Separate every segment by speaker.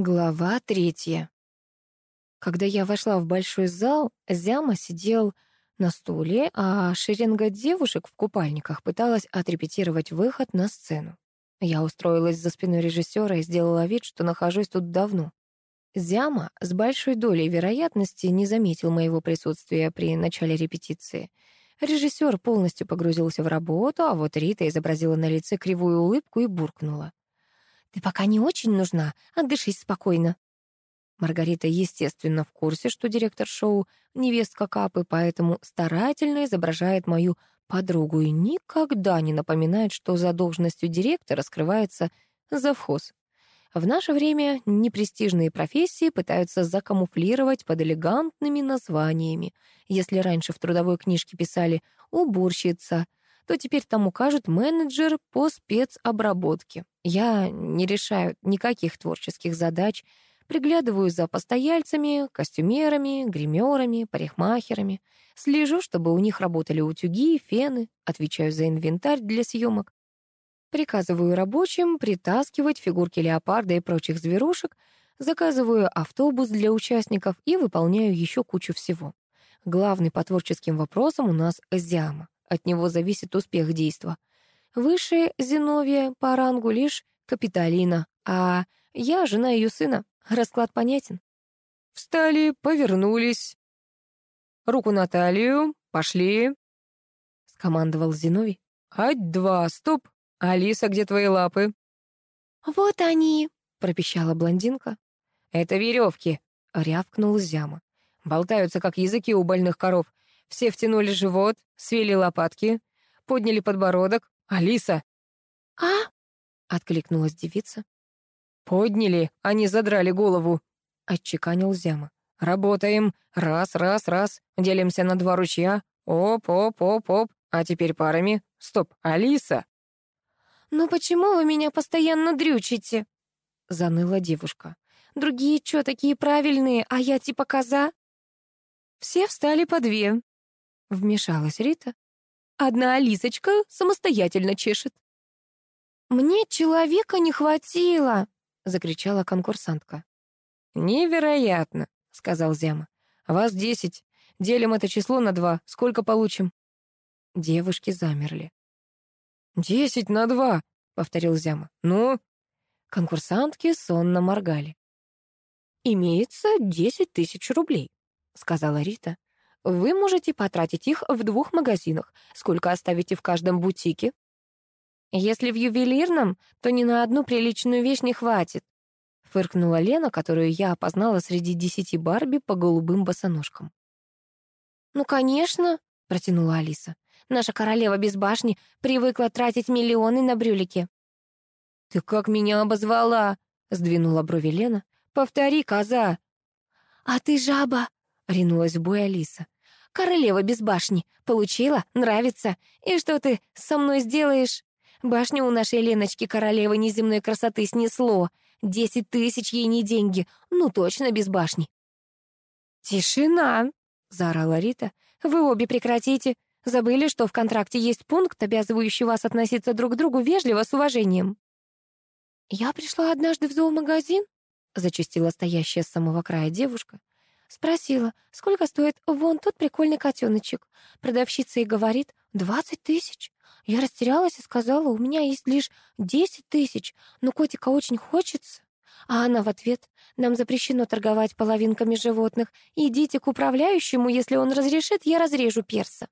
Speaker 1: Глава третья. Когда я вошла в большой зал, Зяма сидел на стуле, а шеренга девушек в купальниках пыталась отрепетировать выход на сцену. Я устроилась за спиной режиссера и сделала вид, что нахожусь тут давно. Зяма с большой долей вероятности не заметил моего присутствия при начале репетиции. Режиссер полностью погрузился в работу, а вот Рита изобразила на лице кривую улыбку и буркнула. Ты пока не очень нужна, отдышись спокойно». Маргарита, естественно, в курсе, что директор шоу — невестка Капы, поэтому старательно изображает мою подругу и никогда не напоминает, что за должностью директора скрывается завхоз. В наше время непрестижные профессии пытаются закамуфлировать под элегантными названиями. Если раньше в трудовой книжке писали «уборщица», то теперь там укажут менеджер по спецобработке. Я не решаю никаких творческих задач, приглядываю за постояльцами, костюмерами, гримерами, парикмахерами, слежу, чтобы у них работали утюги, фены, отвечаю за инвентарь для съемок. Приказываю рабочим притаскивать фигурки леопарда и прочих зверушек, заказываю автобус для участников и выполняю еще кучу всего. Главный по творческим вопросам у нас Зяма. От него зависит успех действа. Выше Зиновия по рангу лишь Капитолина, а я жена ее сына. Расклад понятен.
Speaker 2: Встали, повернулись. Руку на талию, пошли. Скомандовал Зиновий. Ать-два, стоп. Алиса, где твои лапы?
Speaker 1: Вот они, пропищала блондинка.
Speaker 2: Это веревки, рявкнул Зяма. Болтаются, как языки у больных коров. Все втянули живот, свели лопатки, подняли подбородок. «Алиса!»
Speaker 1: «А?» — откликнулась девица.
Speaker 2: «Подняли, они задрали голову», — отчеканил Зяма. «Работаем. Раз, раз, раз. Делимся на два ручья. Оп, оп, оп, оп. А теперь парами. Стоп, Алиса!»
Speaker 1: «Ну почему вы меня постоянно дрючите?» — заныла девушка. «Другие чё, такие правильные, а я типа коза?»
Speaker 2: Все встали по две. Вмешалась Рита. Одна Алисочка самостоятельно чешет.
Speaker 1: «Мне человека не хватило!» — закричала конкурсантка.
Speaker 2: «Невероятно!» — сказал Зяма. «Вас десять. Делим это число на два. Сколько получим?» Девушки замерли. «Десять на два!» — повторил Зяма. «Ну?» Конкурсантки сонно моргали.
Speaker 1: «Имеется десять тысяч рублей», — сказала Рита. Вы можете потратить их в двух магазинах. Сколько оставите в каждом бутике? Если в ювелирном, то ни на одну приличную вещь не хватит. Фыркнула Лена, которую я опознала среди десяти Барби по голубым босоножкам. «Ну, конечно», — протянула Алиса. «Наша королева без башни привыкла тратить миллионы на брюлики».
Speaker 2: «Ты как меня обозвала?» — сдвинула брови Лена. «Повтори, коза!»
Speaker 1: «А ты жаба!» Ринулась в бой Алиса. «Королева без башни. Получила? Нравится. И что ты со мной сделаешь? Башню у нашей Леночки королевы неземной красоты снесло. Десять тысяч ей не деньги. Ну, точно без башни».
Speaker 2: «Тишина!» — заорала Рита. «Вы обе прекратите. Забыли, что в контракте есть пункт, обязывающий вас относиться друг к другу вежливо, с уважением».
Speaker 1: «Я пришла однажды в зоомагазин», — зачастила стоящая с самого края девушка. Спросила, сколько стоит вон тот прикольный котеночек. Продавщица и говорит, двадцать тысяч. Я растерялась и сказала, у меня есть лишь десять тысяч, но котика очень хочется. А она в ответ, нам запрещено торговать половинками животных. Идите к управляющему, если он разрешит, я разрежу перса.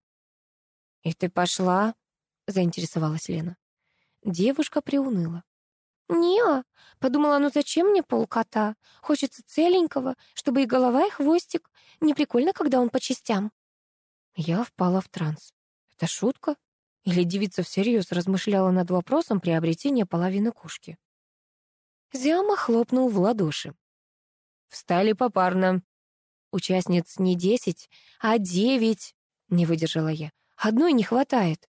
Speaker 2: «И ты пошла?» — заинтересовалась Лена.
Speaker 1: Девушка приуныла. «Не, подумала, ну зачем мне полкота? Хочется целенького, чтобы и голова, и хвостик. Не прикольно, когда он по частям».
Speaker 2: Я впала в транс. Это шутка? Или девица всерьез размышляла над вопросом приобретения половины кошки? Зяма хлопнул в ладоши. «Встали попарно. Участниц не десять, а девять», — не выдержала я. «Одной не хватает».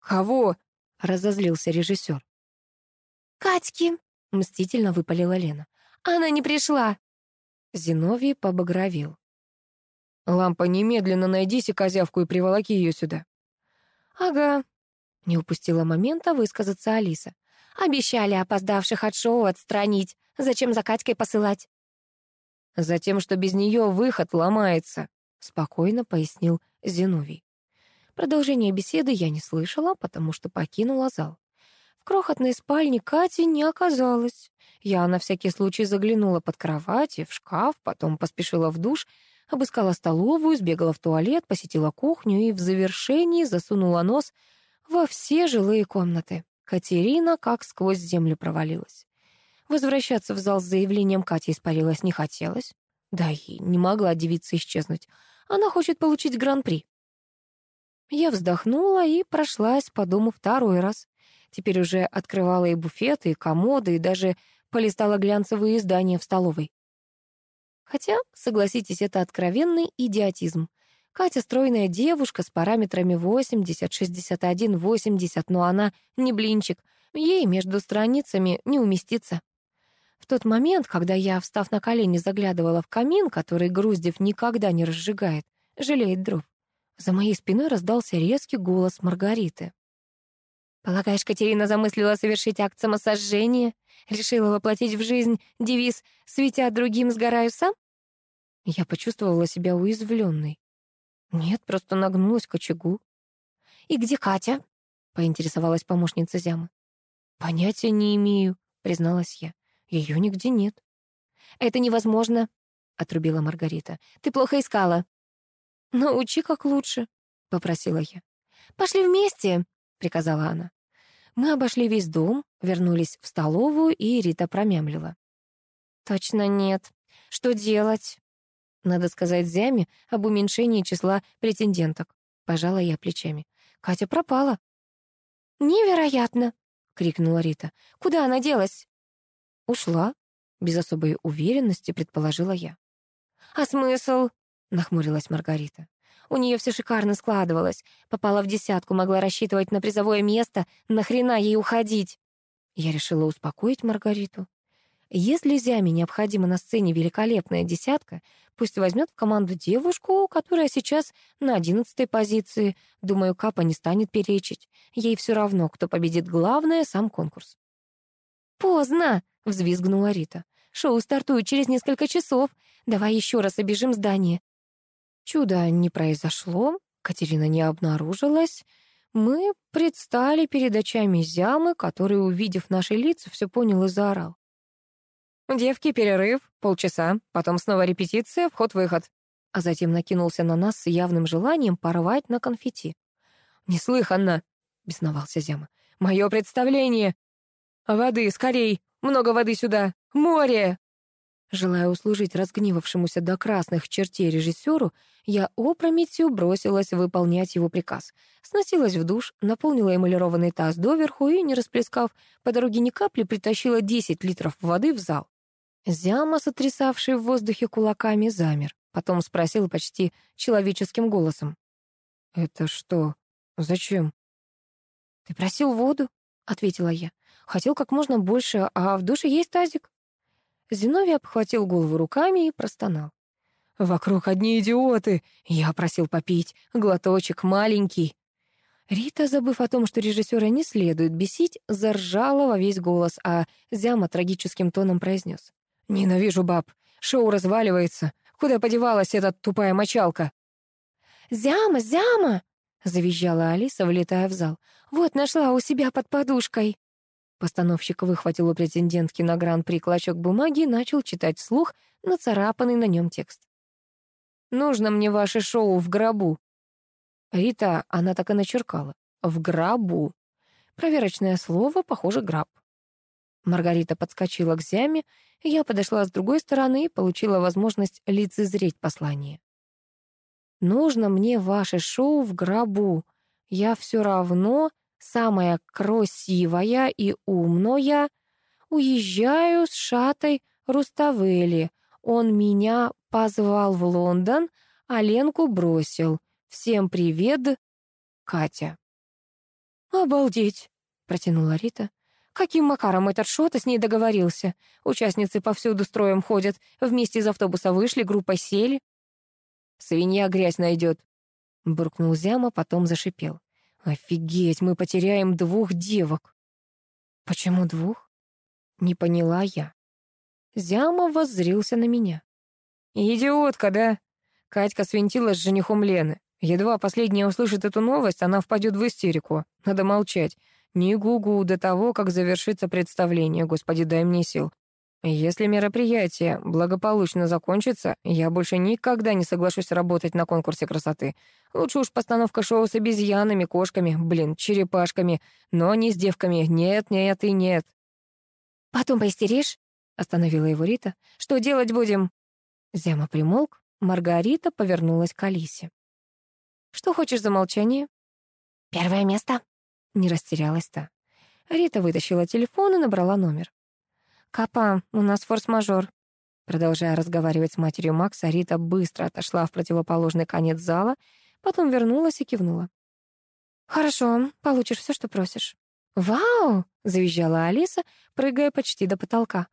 Speaker 2: «Кого?» — разозлился режиссер.
Speaker 1: «Катьки!» — мстительно выпалила Лена. «Она не пришла!»
Speaker 2: Зиновий побагровел. «Лампа, немедленно найдите козявку и приволоки ее сюда».
Speaker 1: «Ага», — не упустила момента высказаться Алиса. Обещали опоздавших от шоу отстранить. Зачем за Катькой посылать?
Speaker 2: Затем, что без нее выход ломается, спокойно пояснил Зиновий. Продолжение беседы я не слышала, потому что покинула зал. Крохотной спальне Кати не оказалось. Я на всякий случай заглянула под кровать и в шкаф, потом поспешила в душ, обыскала столовую, сбегала в туалет, посетила кухню и в завершении засунула нос во все жилые комнаты. Катерина как сквозь землю провалилась. Возвращаться в зал с заявлением Кати испарилась не хотелось. Да и не могла девица исчезнуть. Она хочет получить гран-при. Я вздохнула и прошлась по дому второй раз. Теперь уже открывала и буфеты, и комоды, и даже полистала глянцевые издания в столовой. Хотя, согласитесь, это откровенный идиотизм. Катя стройная девушка с параметрами 80, 61, 80, но она не блинчик. Ей между страницами не уместится. В тот момент, когда я, встав на колени, заглядывала в камин, который Груздев никогда не разжигает, жалеет дров, за моей спиной раздался резкий голос Маргариты. «Полагаешь, Катерина замыслила совершить акт самосожжения? Решила воплотить в жизнь девиз «Светя другим, сгораю сам»?» Я почувствовала себя уязвленной. Нет, просто нагнулась к очагу. «И где Катя?» — поинтересовалась помощница Зямы. «Понятия не имею», — призналась я. Ее нигде нет. «Это невозможно», — отрубила Маргарита. «Ты плохо искала». «Научи как лучше», — попросила я. «Пошли вместе», — приказала она. Мы обошли весь дом, вернулись в столовую, и Рита промямлила. «Точно нет. Что делать?» Надо сказать Зяме об уменьшении числа претенденток. Пожала я плечами. Катя пропала. «Невероятно!» — крикнула Рита. «Куда она делась?» «Ушла», — без особой уверенности предположила я. «А смысл?» — нахмурилась Маргарита. У нее все шикарно складывалось. Попала в десятку, могла рассчитывать на призовое место. Нахрена ей уходить? Я решила успокоить Маргариту. Если Зяме необходима на сцене великолепная десятка, пусть возьмет в команду девушку, которая сейчас на одиннадцатой позиции. Думаю, Капа не станет перечить. Ей все равно, кто победит главное, сам конкурс. «Поздно!» — взвизгнула Рита. «Шоу стартует через несколько часов. Давай еще раз обежим здание. Чуда не произошло, Катерина не обнаружилась. Мы предстали перед очами Зямы, который, увидев наши лица, все понял и заорал. «Девки, перерыв, полчаса, потом снова репетиция, вход-выход». А затем накинулся на нас с явным желанием порвать на конфетти. «Неслыханно!» — бесновался Зяма. «Мое представление! Воды, скорей! Много воды сюда! Море!» Желая услужить разгневавшемуся до красных чертей режиссеру, я опрометью бросилась выполнять его приказ. Сносилась в душ, наполнила эмалированный таз доверху и, не расплескав по дороге ни капли, притащила 10 литров воды в зал. Зяма, сотрясавший в воздухе кулаками, замер. Потом спросил почти человеческим голосом. «Это что? Зачем?» «Ты просил воду?» — ответила я. «Хотел как можно больше, а в душе есть тазик». Зиновий обхватил голову руками и простонал. «Вокруг одни идиоты. Я просил попить. Глоточек маленький». Рита, забыв о том, что режиссера не следует бесить, заржала во весь голос, а Зяма трагическим тоном произнес. «Ненавижу баб. Шоу разваливается. Куда подевалась эта тупая мочалка?» «Зяма, Зяма!» — завизжала Алиса, влетая в зал. «Вот нашла у себя под подушкой». Постановщик выхватил у претендентки на гран-при клочок бумаги и начал читать вслух нацарапанный на нем текст. «Нужно мне ваше шоу в гробу». Рита, она так и начеркала. «В гробу». Проверочное слово, похоже, граб. Маргарита подскочила к Зяме, я подошла с другой стороны и получила возможность лицезреть послание. «Нужно мне ваше шоу в гробу. Я все равно самая красивая и умная, уезжаю с шатой Руставели. Он меня позвал в Лондон, а Ленку бросил. Всем привет, Катя. «Обалдеть!» — протянула Рита. «Каким макаром этот шота с ней договорился? Участницы повсюду строем ходят, вместе из автобуса вышли, группа сели». «Свинья грязь найдет», — буркнул Зяма, потом зашипел. Офигеть, мы потеряем двух девок.
Speaker 1: Почему двух? Не поняла я. Зяма воззрился на меня. «Идиотка, да?» Катька свинтилась с женихом Лены. Едва последняя услышит эту новость, она впадет в истерику. Надо молчать. Не гугу до того, как завершится представление. Господи, дай мне сил. Если мероприятие благополучно закончится, я больше никогда не соглашусь работать на конкурсе красоты. Лучше уж постановка шоу с обезьянами, кошками, блин, черепашками, но не с девками. Нет, нет и нет.
Speaker 2: «Потом поистеришь?» — остановила его Рита. «Что делать будем?» Зяма примолк. Маргарита повернулась к Алисе. «Что хочешь за молчание?»
Speaker 1: «Первое место», — не растерялась та.
Speaker 2: Рита вытащила телефон и набрала номер. «Капа, у нас форс-мажор». Продолжая разговаривать с матерью Макса, Рита быстро отошла в противоположный конец зала, потом вернулась и кивнула. «Хорошо, получишь все, что просишь». «Вау!» — завизжала Алиса, прыгая почти до потолка.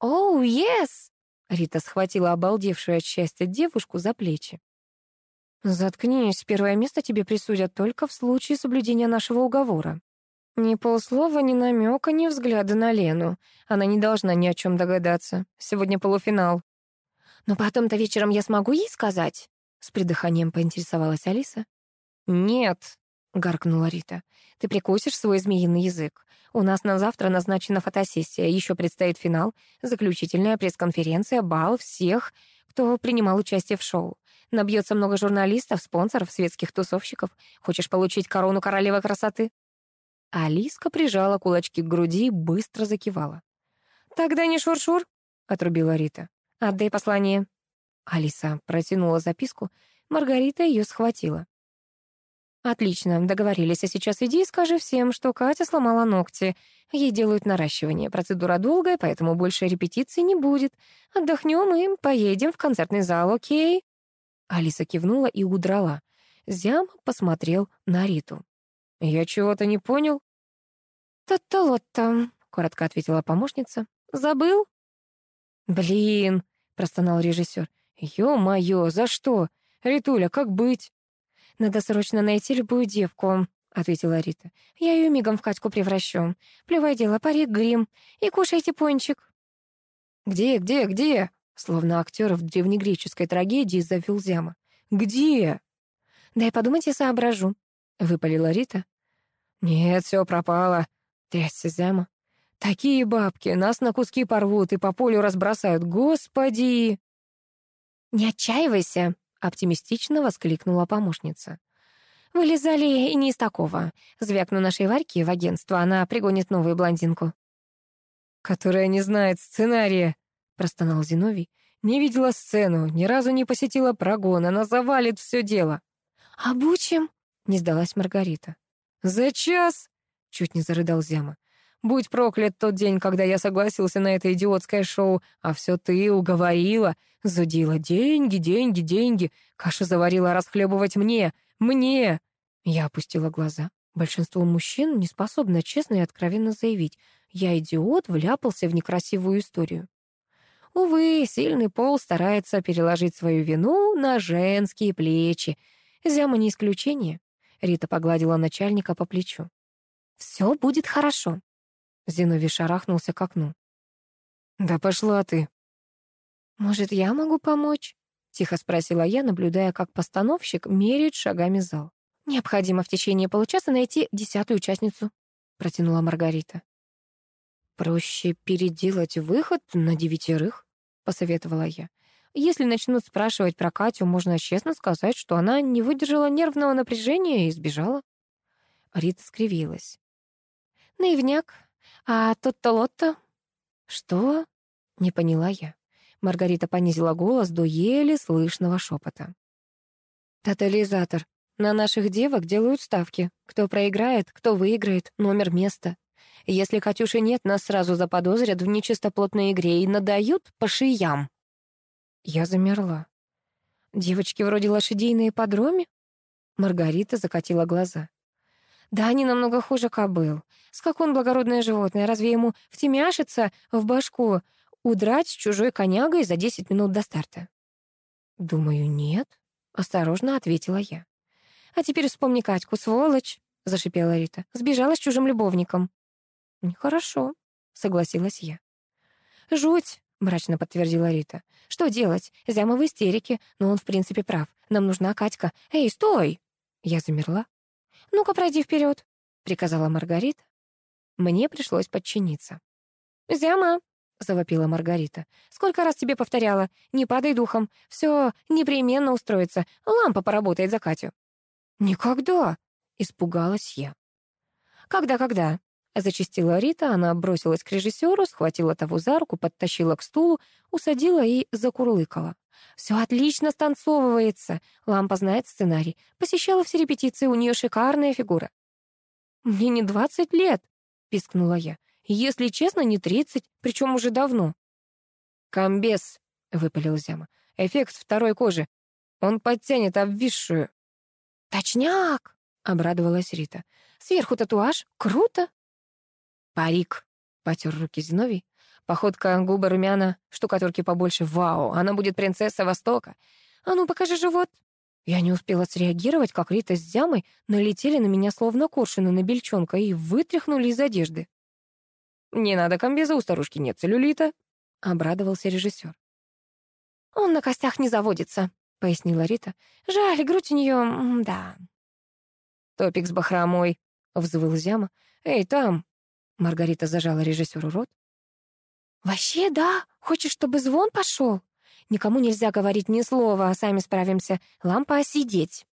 Speaker 2: «Оу, oh, yes!» Рита схватила обалдевшую от счастья девушку за плечи. «Заткнись, первое место тебе присудят только в случае соблюдения нашего уговора». Ни полслова, ни намека, ни взгляда на Лену. Она не должна ни о чем догадаться. Сегодня полуфинал. «Но потом-то вечером я смогу ей сказать?» С придыханием поинтересовалась Алиса. «Нет», — гаркнула Рита. «Ты прикусишь свой змеиный язык. У нас на завтра назначена фотосессия, еще предстоит финал, заключительная пресс-конференция, бал всех, кто принимал участие в шоу. Набьется много журналистов, спонсоров, светских тусовщиков. Хочешь получить корону королевы красоты?» Алиска прижала кулачки к груди и быстро закивала. «Тогда не шур-шур», — отрубила Рита. «Отдай послание». Алиса протянула записку. Маргарита ее схватила. «Отлично, договорились. А сейчас иди и скажи всем, что Катя сломала ногти. Ей делают наращивание. Процедура долгая, поэтому больше репетиций не будет. Отдохнем и поедем в концертный зал, окей?» Алиса кивнула и удрала. Зям посмотрел на Риту. «Я чего-то не понял». «То-то-лотто», — коротко ответила помощница. «Забыл?» «Блин», — простонал режиссер. «Ё-моё, за что? Ритуля, как быть?» «Надо срочно найти любую девку», — ответила Рита. «Я ее мигом в Катьку превращу. Плевое дело, парик, грим. И кушайте пончик».
Speaker 1: «Где, где, где?» Словно актер в древнегреческой трагедии завел Зяма. «Где?»
Speaker 2: «Дай подумать, я соображу», — выпалила Рита.
Speaker 1: «Нет, все пропало», — трясся Зяма. «Такие бабки, нас на куски порвут и по полю разбросают. Господи!»
Speaker 2: «Не отчаивайся», оптимистично воскликнула помощница. «Вылезали и не из такого. Звякну нашей Варьки в агентство, она пригонит новую блондинку».
Speaker 1: «Которая не знает сценария», — простонал Зиновий. «Не видела сцену, ни разу не посетила прогон, она завалит все дело».
Speaker 2: «Обучим?» — не сдалась Маргарита.
Speaker 1: «За час?» — чуть не зарыдал Зяма. Будь проклят тот день, когда я согласился на это идиотское шоу, а все ты уговорила, зудила деньги, деньги, деньги, кашу заварила расхлебывать мне, мне. Я опустила глаза. Большинство мужчин не способно честно и откровенно заявить, я идиот, вляпался в некрасивую историю. Увы, сильный пол старается переложить свою вину на женские плечи. Зяма не исключение. Рита погладила начальника по плечу. «Все будет хорошо. Зиновий шарахнулся к окну. «Да пошла ты!» «Может, я могу помочь?» — тихо спросила я, наблюдая, как постановщик меряет шагами зал. «Необходимо в течение получаса найти десятую участницу», — протянула Маргарита. «Проще переделать выход на девятерых», — посоветовала я. «Если начнут спрашивать про Катю, можно честно сказать, что она не выдержала нервного напряжения и сбежала». Рита скривилась. «Наивняк, а тот-то-лотто? Что? Не поняла я. Маргарита понизила голос до еле слышного шепота. Тотализатор. На наших девок делают ставки. Кто проиграет, кто выиграет, номер места. Если Катюши нет, нас сразу заподозрят в нечистоплотной игре и надают по шиям. Я замерла. Девочки вроде лошадей на ипподроме? Маргарита закатила глаза. Да они намного хуже кобыл. Скакун — благородное животное. Разве ему втемяшится в башку удрать с чужой конягой за десять минут до старта? Думаю, нет. Осторожно ответила я. А теперь вспомни Катьку, сволочь, зашипела Рита. Сбежала с чужим любовником. Нехорошо, согласилась я. Жуть, мрачно подтвердила Рита. Что делать? Зяма в истерике, но он в принципе прав. Нам нужна Катька. Эй, стой! Я замерла. Ну-ка, пройди вперед, приказала Маргарита. Мне пришлось подчиниться. «Зяма!» — завопила Маргарита. «Сколько раз тебе повторяла? Не падай духом. Все непременно устроится. Лампа поработает за Катю». «Никогда!» — испугалась я. «Когда-когда?» — зачастила Рита. Она бросилась к режиссеру, схватила того за руку, подтащила к стулу, усадила и закурлыкала. «Все отлично станцовывается. Лампа знает сценарий. Посещала все репетиции, у нее шикарная фигура». «Мне не двадцать лет», — пискнула я. Если честно, не тридцать, причем уже давно. «Комбез», — выпалил Зяма. «Эффект второй кожи. Он подтянет обвисшую». «Точняк!» — обрадовалась Рита. «Сверху татуаж? Круто!» «Парик!» — потер руки Зиновий. «Походка, губы румяна, штукатурки побольше. Вау! Она будет принцесса Востока! А ну, покажи живот!» Я не успела среагировать, как Рита с Зямой налетели на меня словно коршуны на бельчонка и вытряхнули из одежды. «Не надо комбеза, у старушки нет целлюлита», — обрадовался режиссер. «Он на костях не заводится», — пояснила Рита. «Жаль, грудь у нее, да». «Топик с бахромой», — взвыл Зяма. «Эй, там!» — Маргарита зажала режиссеру рот. «Вообще, да? Хочешь, чтобы звон пошел? Никому нельзя говорить ни слова, сами справимся. Лампа осидеть».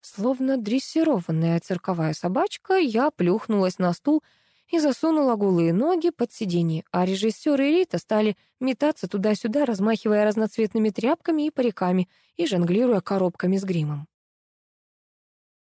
Speaker 1: Словно дрессированная цирковая собачка, я плюхнулась на стул, и засунула голые ноги под сиденье, а режиссер и Рита стали метаться туда-сюда, размахивая разноцветными тряпками и париками и жонглируя коробками с гримом.